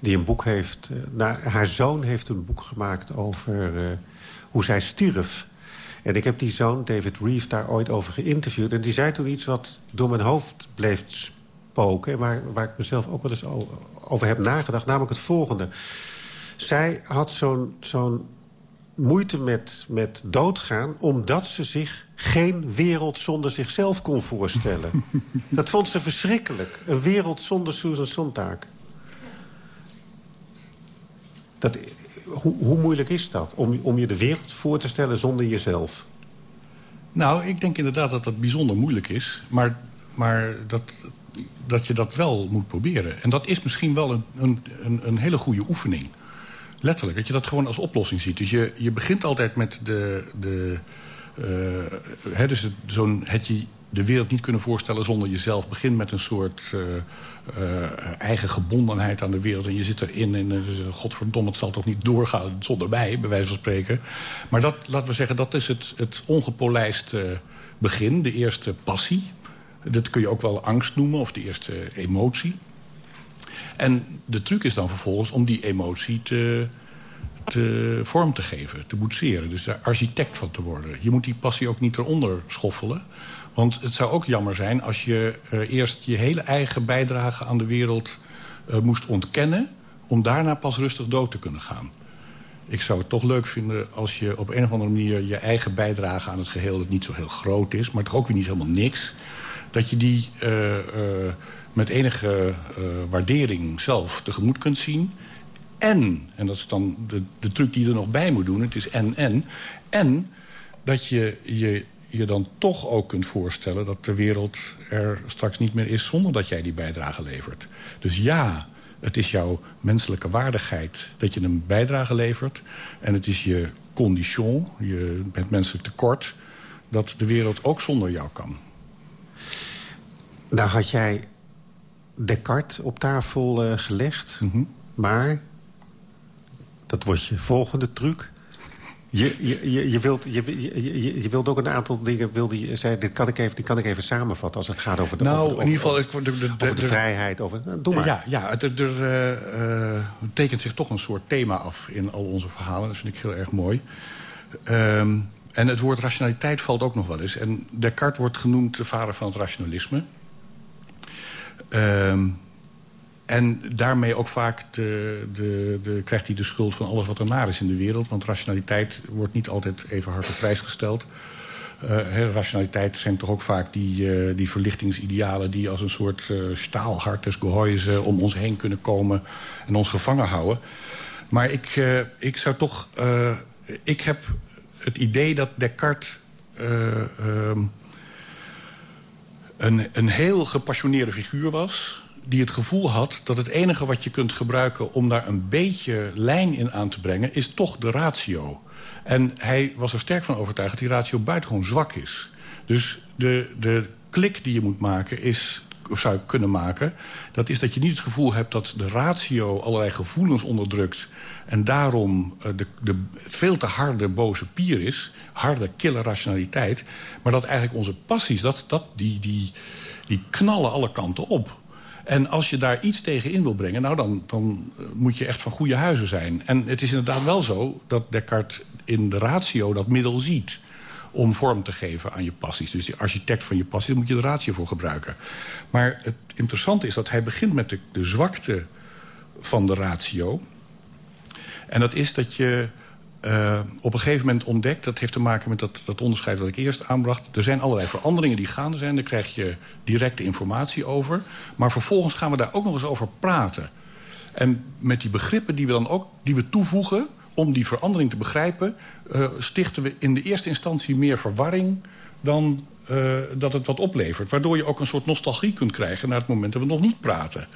Die een boek heeft... nou, haar zoon heeft een boek gemaakt over eh, hoe zij stierf. En ik heb die zoon, David Reeve, daar ooit over geïnterviewd. En die zei toen iets wat door mijn hoofd bleef spoken... en waar, waar ik mezelf ook wel eens over heb nagedacht. Namelijk het volgende. Zij had zo'n zo'n moeite met, met doodgaan... omdat ze zich geen wereld zonder zichzelf kon voorstellen. dat vond ze verschrikkelijk. Een wereld zonder Susan Sontag. Dat, hoe, hoe moeilijk is dat? Om, om je de wereld voor te stellen zonder jezelf? Nou, ik denk inderdaad dat dat bijzonder moeilijk is. Maar, maar dat, dat je dat wel moet proberen. En dat is misschien wel een, een, een, een hele goede oefening. Letterlijk, dat je dat gewoon als oplossing ziet. Dus je, je begint altijd met de... de eh, hè, dus zo'n, het je de wereld niet kunnen voorstellen zonder jezelf... begint met een soort eh, eh, eigen gebondenheid aan de wereld. En je zit erin en uh, godverdomme, het zal toch niet doorgaan zonder mij, bij wijze van spreken. Maar dat, laten we zeggen, dat is het, het ongepolijste begin, de eerste passie. Dat kun je ook wel angst noemen, of de eerste emotie. En de truc is dan vervolgens om die emotie te, te vorm te geven, te boetseren. Dus daar architect van te worden. Je moet die passie ook niet eronder schoffelen. Want het zou ook jammer zijn als je uh, eerst je hele eigen bijdrage aan de wereld uh, moest ontkennen... om daarna pas rustig dood te kunnen gaan. Ik zou het toch leuk vinden als je op een of andere manier... je eigen bijdrage aan het geheel, dat niet zo heel groot is... maar toch ook weer niet helemaal niks... dat je die uh, met enige waardering zelf tegemoet kunt zien... en, en dat is dan de, de truc die je er nog bij moet doen... het is en, en, en dat je je je dan toch ook kunt voorstellen... dat de wereld er straks niet meer is zonder dat jij die bijdrage levert. Dus ja, het is jouw menselijke waardigheid dat je een bijdrage levert. En het is je condition, je bent menselijk tekort... dat de wereld ook zonder jou kan. Nou had jij Descartes op tafel uh, gelegd. Mm -hmm. Maar, dat wordt je volgende truc... Je, je, je, je, wilt, je, je, je wilt ook een aantal dingen... Wilde je, zei, dit, kan ik even, dit kan ik even samenvatten als het gaat over de, nou, over, in ieder geval, de, de, over de, vrijheid. Over, nou, doe maar. Ja, ja er, er uh, tekent zich toch een soort thema af in al onze verhalen. Dat vind ik heel erg mooi. Um, en het woord rationaliteit valt ook nog wel eens. En Descartes wordt genoemd de vader van het rationalisme. Um, en daarmee ook vaak de, de, de, krijgt hij de schuld van alles wat er naar is in de wereld. Want rationaliteit wordt niet altijd even hard op prijs gesteld. He, rationaliteit zijn toch ook vaak die, uh, die verlichtingsidealen... die als een soort uh, staalhartes geheuizen om ons heen kunnen komen... en ons gevangen houden. Maar ik, ik zou toch... ik heb het idee dat Descartes... Um, een, een heel gepassioneerde figuur was die het gevoel had dat het enige wat je kunt gebruiken... om daar een beetje lijn in aan te brengen, is toch de ratio. En hij was er sterk van overtuigd dat die ratio buitengewoon zwak is. Dus de, de klik die je moet maken is, of zou kunnen maken... dat is dat je niet het gevoel hebt dat de ratio allerlei gevoelens onderdrukt... en daarom de, de veel te harde boze pier is, harde, kille rationaliteit... maar dat eigenlijk onze passies, dat, dat, die, die, die knallen alle kanten op... En als je daar iets tegen in wil brengen... nou, dan, dan moet je echt van goede huizen zijn. En het is inderdaad wel zo dat Descartes in de ratio dat middel ziet om vorm te geven aan je passies. Dus die architect van je passie, daar moet je de ratio voor gebruiken. Maar het interessante is dat hij begint met de, de zwakte van de ratio. En dat is dat je uh, op een gegeven moment ontdekt... dat heeft te maken met dat, dat onderscheid wat ik eerst aanbracht... er zijn allerlei veranderingen die gaande zijn. Daar krijg je directe informatie over. Maar vervolgens gaan we daar ook nog eens over praten. En met die begrippen die we dan ook die we toevoegen om die verandering te begrijpen... Uh, stichten we in de eerste instantie meer verwarring dan uh, dat het wat oplevert. Waardoor je ook een soort nostalgie kunt krijgen... naar het moment dat we nog niet praten.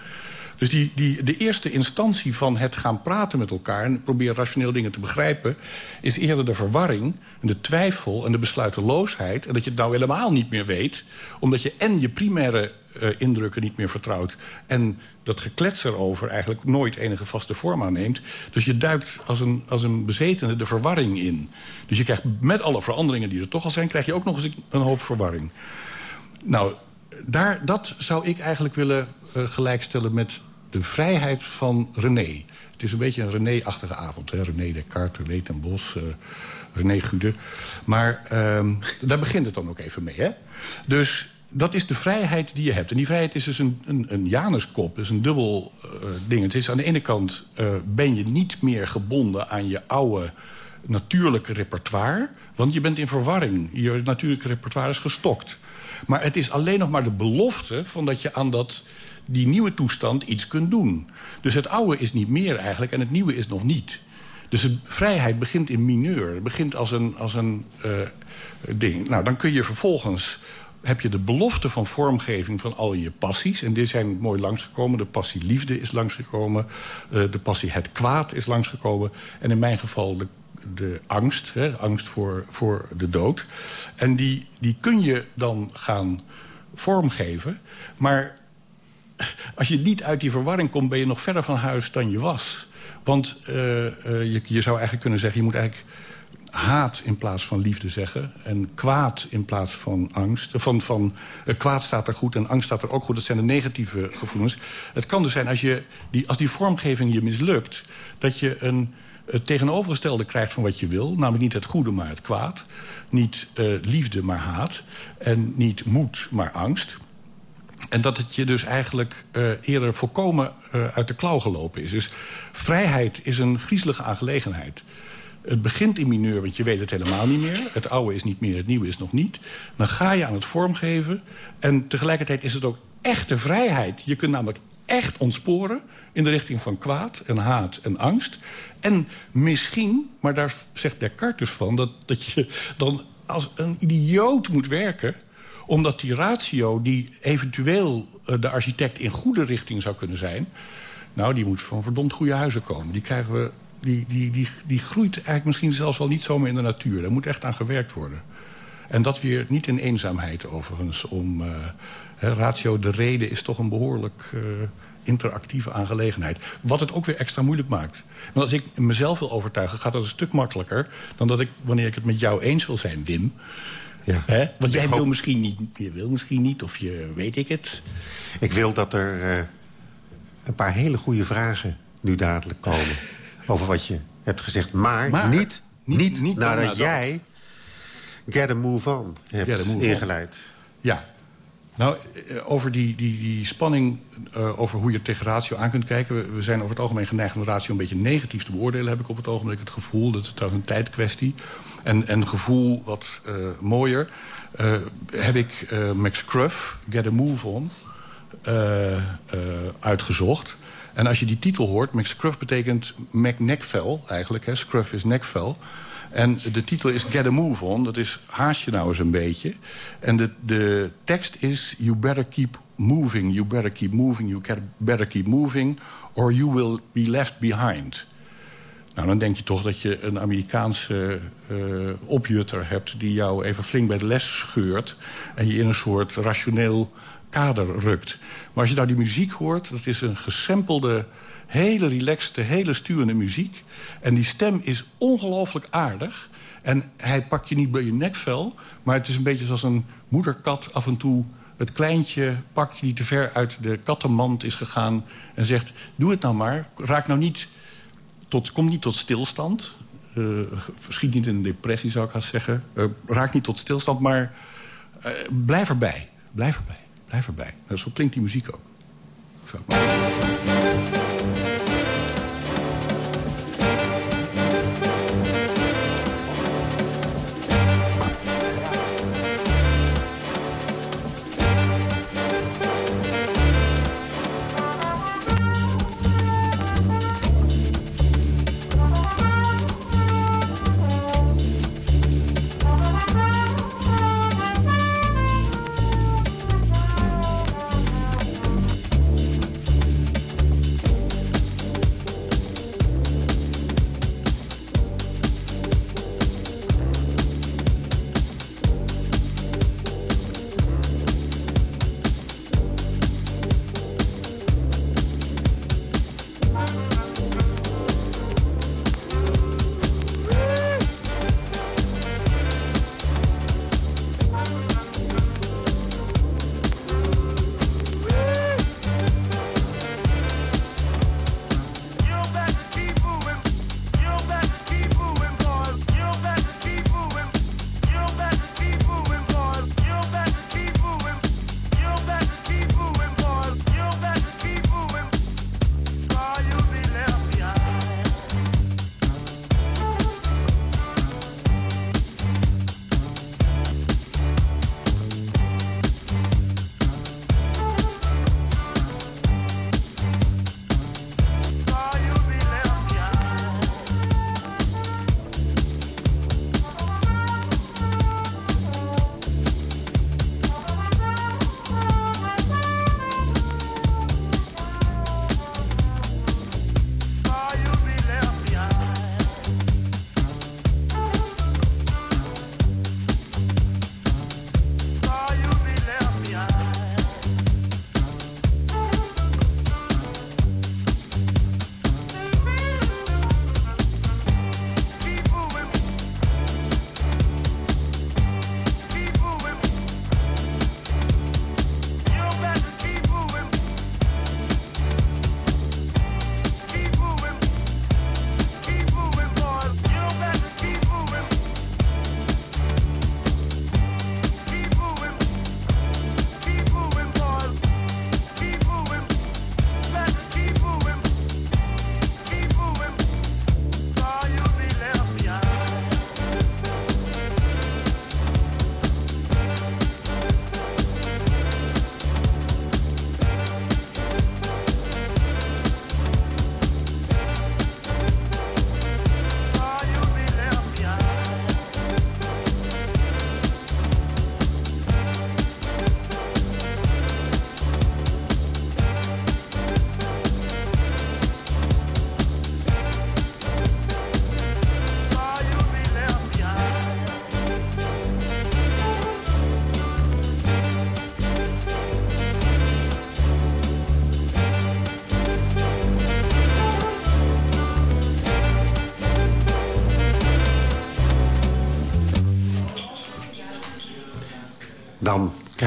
Dus die, die, de eerste instantie van het gaan praten met elkaar... en proberen rationeel dingen te begrijpen... is eerder de verwarring en de twijfel en de besluiteloosheid... en dat je het nou helemaal niet meer weet... omdat je en je primaire uh, indrukken niet meer vertrouwt... en dat geklets erover eigenlijk nooit enige vaste vorm aanneemt. Dus je duikt als een, als een bezetene de verwarring in. Dus je krijgt met alle veranderingen die er toch al zijn... krijg je ook nog eens een hoop verwarring. Nou, daar, dat zou ik eigenlijk willen uh, gelijkstellen met de vrijheid van René. Het is een beetje een René-achtige avond. René Descartes, René ten Bos, uh, René Gude. Maar uh, daar begint het dan ook even mee. Hè? Dus dat is de vrijheid die je hebt. En die vrijheid is dus een, een, een Januskop, dus een dubbel uh, ding. Het is aan de ene kant uh, ben je niet meer gebonden aan je oude natuurlijke repertoire... want je bent in verwarring. Je natuurlijke repertoire is gestokt. Maar het is alleen nog maar de belofte van dat je aan dat, die nieuwe toestand iets kunt doen. Dus het oude is niet meer eigenlijk en het nieuwe is nog niet. Dus de vrijheid begint in mineur. Begint als een, als een uh, ding. Nou, dan kun je vervolgens heb je de belofte van vormgeving van al je passies. En die zijn mooi langsgekomen. De passie liefde is langsgekomen. Uh, de passie het kwaad is langsgekomen. En in mijn geval de, de angst. Hè, angst voor, voor de dood. En die, die kun je dan gaan vormgeven. Maar als je niet uit die verwarring komt... ben je nog verder van huis dan je was. Want uh, uh, je, je zou eigenlijk kunnen zeggen... je moet eigenlijk haat in plaats van liefde zeggen. En kwaad in plaats van angst. Van, van, uh, kwaad staat er goed en angst staat er ook goed. Dat zijn de negatieve gevoelens. Het kan dus zijn als, je die, als die vormgeving je mislukt... dat je een het tegenovergestelde krijgt van wat je wil. Namelijk niet het goede, maar het kwaad. Niet liefde, maar haat. En niet moed, maar angst. En dat het je dus eigenlijk uh, eerder volkomen uh, uit de klauw gelopen is. Dus vrijheid is een griezelige aangelegenheid. Het begint in mineur, want je weet het helemaal niet meer. Het oude is niet meer, het nieuwe is nog niet. Dan ga je aan het vormgeven. En tegelijkertijd is het ook echte vrijheid. Je kunt namelijk echt ontsporen in de richting van kwaad en haat en angst. En misschien, maar daar zegt Descartes dus van... dat, dat je dan als een idioot moet werken omdat die ratio die eventueel uh, de architect in goede richting zou kunnen zijn... nou, die moet van verdomd goede huizen komen. Die krijgen we die, die, die, die groeit eigenlijk misschien zelfs wel niet zomaar in de natuur. Daar moet echt aan gewerkt worden. En dat weer niet in eenzaamheid overigens. Om, hè, ratio de reden is toch een behoorlijk uh, interactieve aangelegenheid. Wat het ook weer extra moeilijk maakt. Want als ik mezelf wil overtuigen, gaat dat een stuk makkelijker... dan dat ik, wanneer ik het met jou eens wil zijn, Wim... Ja. Hè? Want jij wil misschien, niet, je wil misschien niet, of je weet ik het. Ik wil dat er uh, een paar hele goede vragen nu dadelijk komen over wat je hebt gezegd. Maar, maar niet, niet, niet, niet nadat na jij Get a Move On hebt ingeleid. Ja. Nou, over die, die, die spanning uh, over hoe je tegen ratio aan kunt kijken... We, zijn over het algemeen geneigd om ratio een beetje negatief te beoordelen... heb ik op het ogenblik het gevoel. Dat is trouwens een tijdkwestie. En, en gevoel wat uh, mooier... Heb ik Max Scruff, Get a Move On, uitgezocht... En als je die titel hoort, McScruff betekent Mac nekvel eigenlijk. Hè? Scruff is nekvel. En de titel is Get a Move On. Dat is haast je nou eens een beetje. En de, de tekst is You better keep moving, you better keep moving, you better keep moving... or you will be left behind. Nou, dan denk je toch dat je een Amerikaanse uh, opjutter hebt... die jou even flink bij de les scheurt... en je in een soort rationeel kader rukt. Maar als je nou die muziek hoort, dat is een gesampelde, hele relaxte, hele stuwende muziek. En die stem is ongelooflijk aardig. En hij pakt je niet bij je nekvel, maar het is een beetje zoals een moederkat af en toe het kleintje pakt die te ver uit de kattenmand is gegaan... en zegt, doe het nou maar, raak nou niet tot, kom niet tot stilstand. Uh, niet in een depressie, zou ik haast zeggen. Uh, raak niet tot stilstand, maar uh, blijf erbij. Blijf erbij. Blijf erbij. Nou, zo klinkt die muziek ook.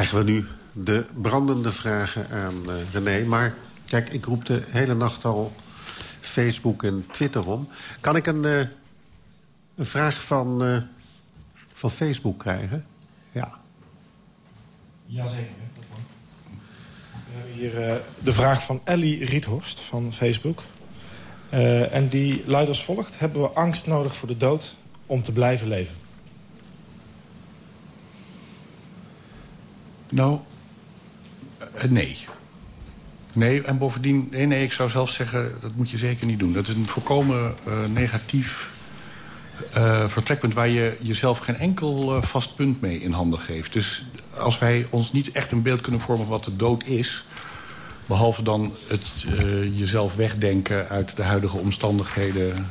Krijgen we nu de brandende vragen aan uh, René. Maar kijk, ik roep de hele nacht al Facebook en Twitter om. Kan ik een, uh, een vraag van, uh, van Facebook krijgen? Ja. Jazeker. We hebben hier de vraag van Ellie Riethorst van Facebook. en die luidt als volgt. Hebben we angst nodig voor de dood om te blijven leven? Nou, uh, nee. Nee, en bovendien, nee, nee, ik zou zelf zeggen, dat moet je zeker niet doen. Dat is een volkomen uh, negatief uh, vertrekpunt... waar je jezelf geen enkel vast punt mee in handen geeft. Dus als wij ons niet echt een beeld kunnen vormen wat de dood is... behalve dan het jezelf wegdenken uit de huidige omstandigheden...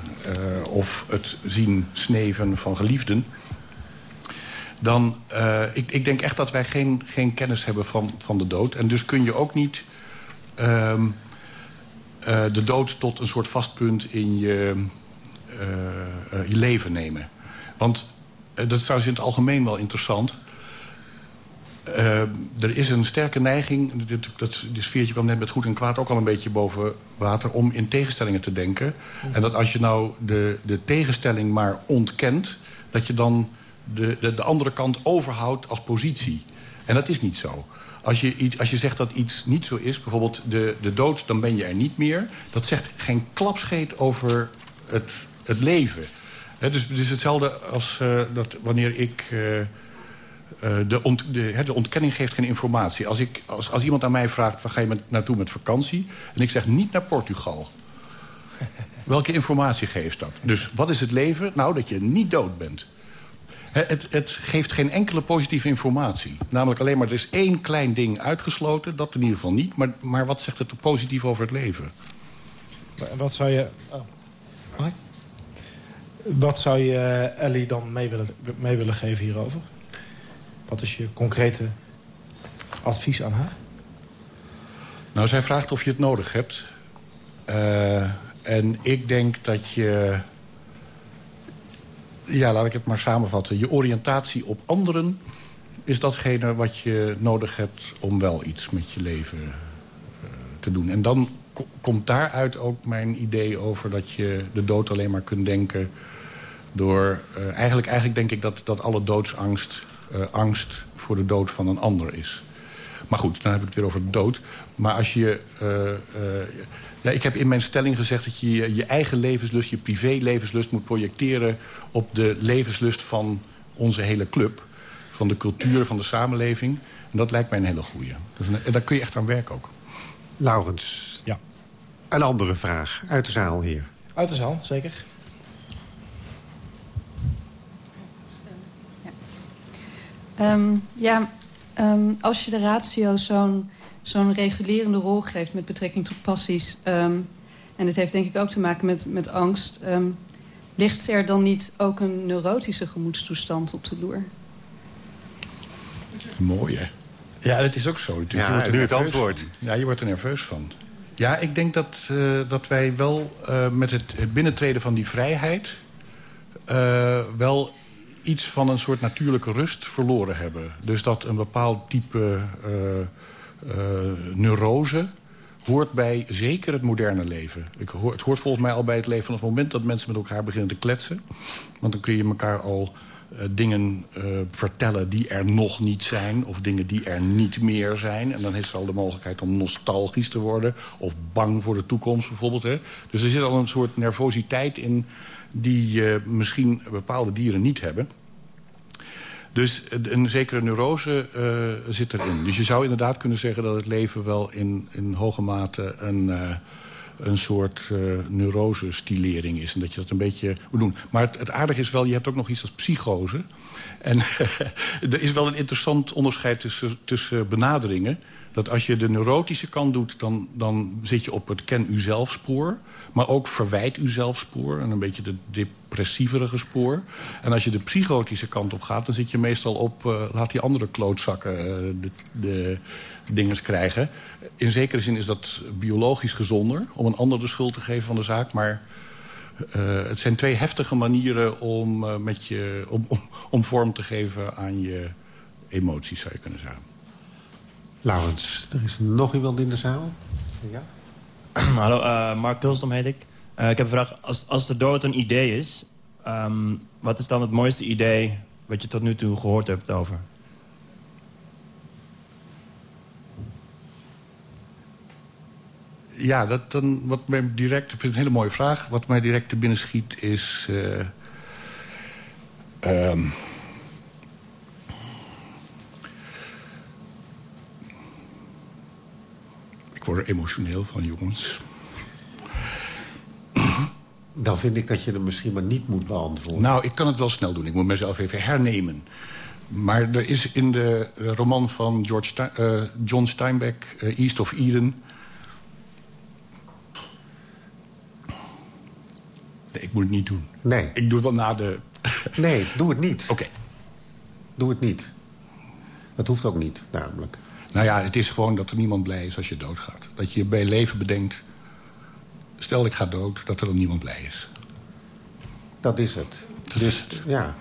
of het zien sneven van geliefden dan... Uh, ik, ik denk echt dat wij geen, geen kennis hebben van, van de dood. En dus kun je ook niet uh, uh, de dood tot een soort vastpunt in je, je leven nemen. Want dat is trouwens in het algemeen wel interessant. Er is een sterke neiging, dat, dat, sfeertje kwam net met goed en kwaad ook al een beetje boven water, om in tegenstellingen te denken. En dat als je nou de, de tegenstelling maar ontkent, dat je dan de, de, de andere kant overhoudt als positie. En dat is niet zo. Als je, iets, als je zegt dat iets niet zo is, bijvoorbeeld de, de dood, dan ben je er niet meer. Dat zegt geen klapscheet over het, het leven. He, dus het is hetzelfde als uh, dat wanneer ik... Uh, uh, de, ont, de, de, ontkenning geeft geen informatie. Als, ik, als, als iemand aan mij vraagt, waar ga je met, naartoe met vakantie? En ik zeg niet naar Portugal. Welke informatie geeft dat? Dus wat is het leven? Nou, dat je niet dood bent. Het, het, geeft geen enkele positieve informatie. Namelijk alleen maar, er is één klein ding uitgesloten. Dat in ieder geval niet. Maar, maar wat zegt het positief over het leven? Wat zou je... Oh. Wat zou je Ellie dan mee willen, mee willen geven hierover? Wat is je concrete advies aan haar? Nou, zij vraagt of je het nodig hebt. Uh, en ik denk dat je... Ja, laat ik het maar samenvatten. Je oriëntatie op anderen is datgene wat je nodig hebt... om wel iets met je leven uh, te doen. En dan komt daaruit ook mijn idee over dat je de dood alleen maar kunt denken... door... Uh, eigenlijk, eigenlijk denk ik dat, dat alle doodsangst uh, angst voor de dood van een ander is. Maar goed, dan heb ik het weer over de dood. Maar als je... Ja, ik heb in mijn stelling gezegd dat je je eigen levenslust... je privélevenslust moet projecteren op de levenslust van onze hele club. Van de cultuur, van de samenleving. En dat lijkt mij een hele goeie. Dus, en daar kun je echt aan werken ook. Laurens, ja. een andere vraag. Uit de zaal hier. Uit de zaal, zeker. Um, ja, um, als je de ratio zo'n zo'n regulerende rol geeft met betrekking tot passies... Um, en het heeft denk ik ook te maken met, met angst... ligt er dan niet ook een neurotische gemoedstoestand op de loer? Mooi, hè? Ja, dat is ook zo. Natuurlijk. Ja, nu het antwoord. Van. Ja, je wordt er nerveus van. Ja, ik denk dat, uh, dat wij wel uh, met het, het binnentreden van die vrijheid... Uh, wel iets van een soort natuurlijke rust verloren hebben. Dus dat een bepaald type neurose hoort bij zeker het moderne leven. Ik hoor, het hoort volgens mij al bij het leven van het moment dat mensen met elkaar beginnen te kletsen. Want dan kun je elkaar al uh, dingen uh, vertellen die er nog niet zijn... of dingen die er niet meer zijn. En dan heeft ze al de mogelijkheid om nostalgisch te worden... of bang voor de toekomst bijvoorbeeld. Hè. Dus er zit al een soort nervositeit in die uh, misschien bepaalde dieren niet hebben. Dus een zekere neurose uh, zit erin. Dus je zou inderdaad kunnen zeggen dat het leven wel in, in hoge mate een, uh, een soort uh, neurose-stilering is. En dat je dat een beetje moet doen. Maar het, het aardige is wel, je hebt ook nog iets als psychose. En er is wel een interessant onderscheid tussen, tussen benaderingen. Dat als je de neurotische kant doet, dan, dan zit je op het ken-u-zelf spoor. Maar ook verwijt u-zelf spoor. En een beetje de depressieverige spoor. En als je de psychotische kant op gaat, dan zit je meestal op... Uh, laat die andere klootzakken uh, de, de dinges krijgen. In zekere zin is dat biologisch gezonder... om een ander de schuld te geven van de zaak. Maar uh, het zijn twee heftige manieren om, met je, om, om, om vorm te geven aan je emoties, zou je kunnen zeggen. Laurens, er is nog iemand in de zaal. Ja? Hallo, uh, Mark Kulstom heet ik. Uh, ik heb een vraag. Als, als de dood een idee is... Um, wat is dan het mooiste idee wat je tot nu toe gehoord hebt over? Ja, dat dan, wat mij direct... Ik vind een hele mooie vraag. Wat mij direct te binnen schiet is... Uh, um, Ik word er emotioneel van, jongens. Dan vind ik dat je hem misschien maar niet moet beantwoorden. Nou, ik kan het wel snel doen. Ik moet mezelf even hernemen. Maar er is in de roman van George uh, John Steinbeck, uh, East of Eden... Nee, ik moet het niet doen. Nee. Ik doe het wel na de... nee, doe het niet. Oké. Okay. Doe het niet. Dat hoeft ook niet, namelijk. Nou ja, het is gewoon dat er niemand blij is als je doodgaat. Dat je bij leven bedenkt... stel ik ga dood, dat er dan niemand blij is. Dat is het. Dat dus, is het. Ja.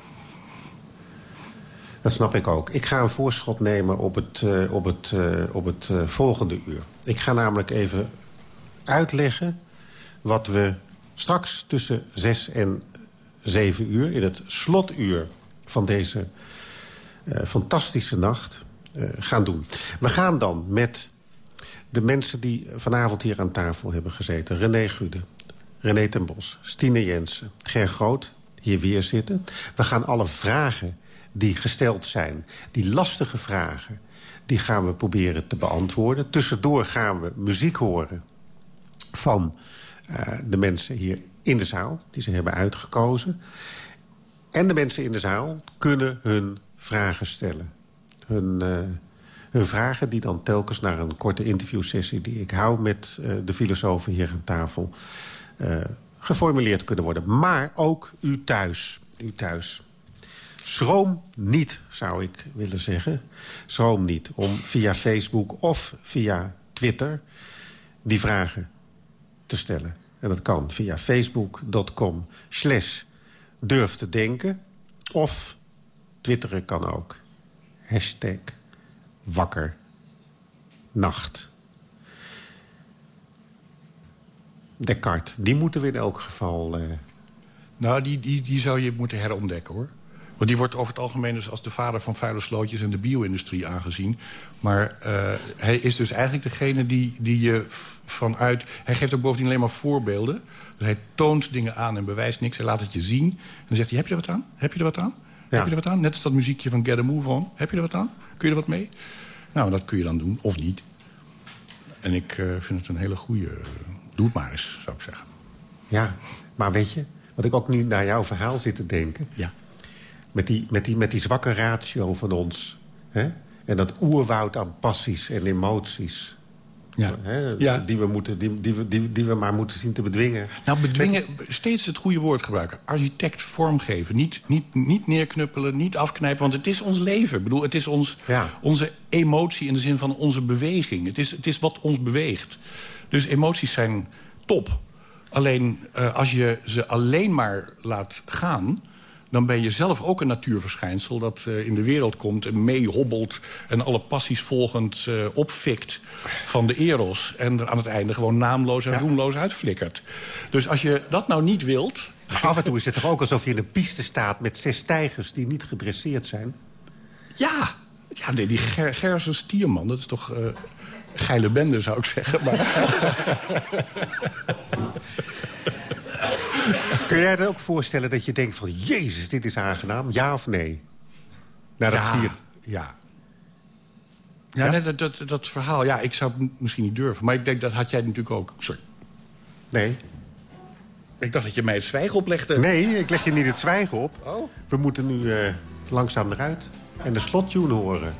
Dat snap ik ook. Ik ga een voorschot nemen op het, uh, op het, uh, op het uh, volgende uur. Ik ga namelijk even uitleggen wat we straks tussen 6 en 7 uur... in het slotuur van deze fantastische nacht gaan doen. We gaan dan met de mensen die vanavond hier aan tafel hebben gezeten. René Gude, René ten Bos, Stine Jensen, Ger Groot, hier weer zitten. We gaan alle vragen die gesteld zijn, die lastige vragen... die gaan we proberen te beantwoorden. Tussendoor gaan we muziek horen van uh, de mensen hier in de zaal... die ze hebben uitgekozen. En de mensen in de zaal kunnen hun vragen stellen. Hun, uh, hun vragen die dan telkens naar een korte interviewsessie... die ik hou met uh, de filosofen hier aan tafel... geformuleerd kunnen worden. Maar ook u thuis. U thuis. Schroom niet, zou ik willen zeggen. Schroom niet om via Facebook of via Twitter die vragen te stellen. En dat kan via facebook.com slash durf te denken. Of twitteren kan ook. Hashtag wakker nacht. Descartes, die moeten we in elk geval... Uh... Nou, die, die, die zou je moeten herontdekken, hoor. Want die wordt over het algemeen dus als de vader van vuile slootjes... en de bio-industrie aangezien. Maar uh, hij is dus eigenlijk degene die, die je vanuit... Hij geeft ook bovendien alleen maar voorbeelden. Dus hij toont dingen aan en bewijst niks. Hij laat het je zien. En dan zegt hij, heb je er wat aan? Heb je er wat aan? Ja. Heb je er wat aan? Net als dat muziekje van Get a Move On. Heb je er wat aan? Kun je er wat mee? Nou, dat kun je dan doen, of niet. En ik uh, vind het een hele goede... Doe het maar eens, zou ik zeggen. Ja, maar weet je, wat ik ook nu naar jouw verhaal zit te denken... Ja. Met die, met die, met die zwakke ratio van ons. Hè? En dat oerwoud aan passies en emoties. Ja. Hè? Ja. Die, we moeten, die, die, we- die, die we maar moeten zien te bedwingen. Nou, bedwingen, steeds het goede woord gebruiken. Architect vormgeven. Niet, niet, niet neerknuppelen, niet afknijpen. Want het is ons leven. Ik bedoel, het is ons, onze emotie in de zin van onze beweging. Het is, het is wat ons beweegt. Dus emoties zijn top. Alleen uh, als je ze alleen maar laat gaan dan ben je zelf ook een natuurverschijnsel... dat uh, in de wereld komt en meehobbelt... en alle passies volgend uh, opfikt van de eros... en er aan het einde gewoon naamloos en ja. roemloos uitflikkert. Dus als je dat nou niet wilt... Af en toe is het toch ook alsof je in een piste staat... met zes tijgers die niet gedresseerd zijn? Ja, ja nee, die ger stierman, dat is toch... Uh, geile bende, zou ik zeggen. Maar... Kun jij je ook voorstellen dat je denkt van... Jezus, dit is aangenaam, ja of nee? Naar dat ja, stier. Ja. Ja, ja? Nee, dat, dat, dat verhaal, ja, ik zou het misschien niet durven. Maar ik denk, dat had jij natuurlijk ook. Sorry. Nee. Ik dacht dat je mij het zwijgen oplegde. Nee, ik leg je niet het zwijgen op. Oh. We moeten nu uh, langzaam eruit. En de slottune horen.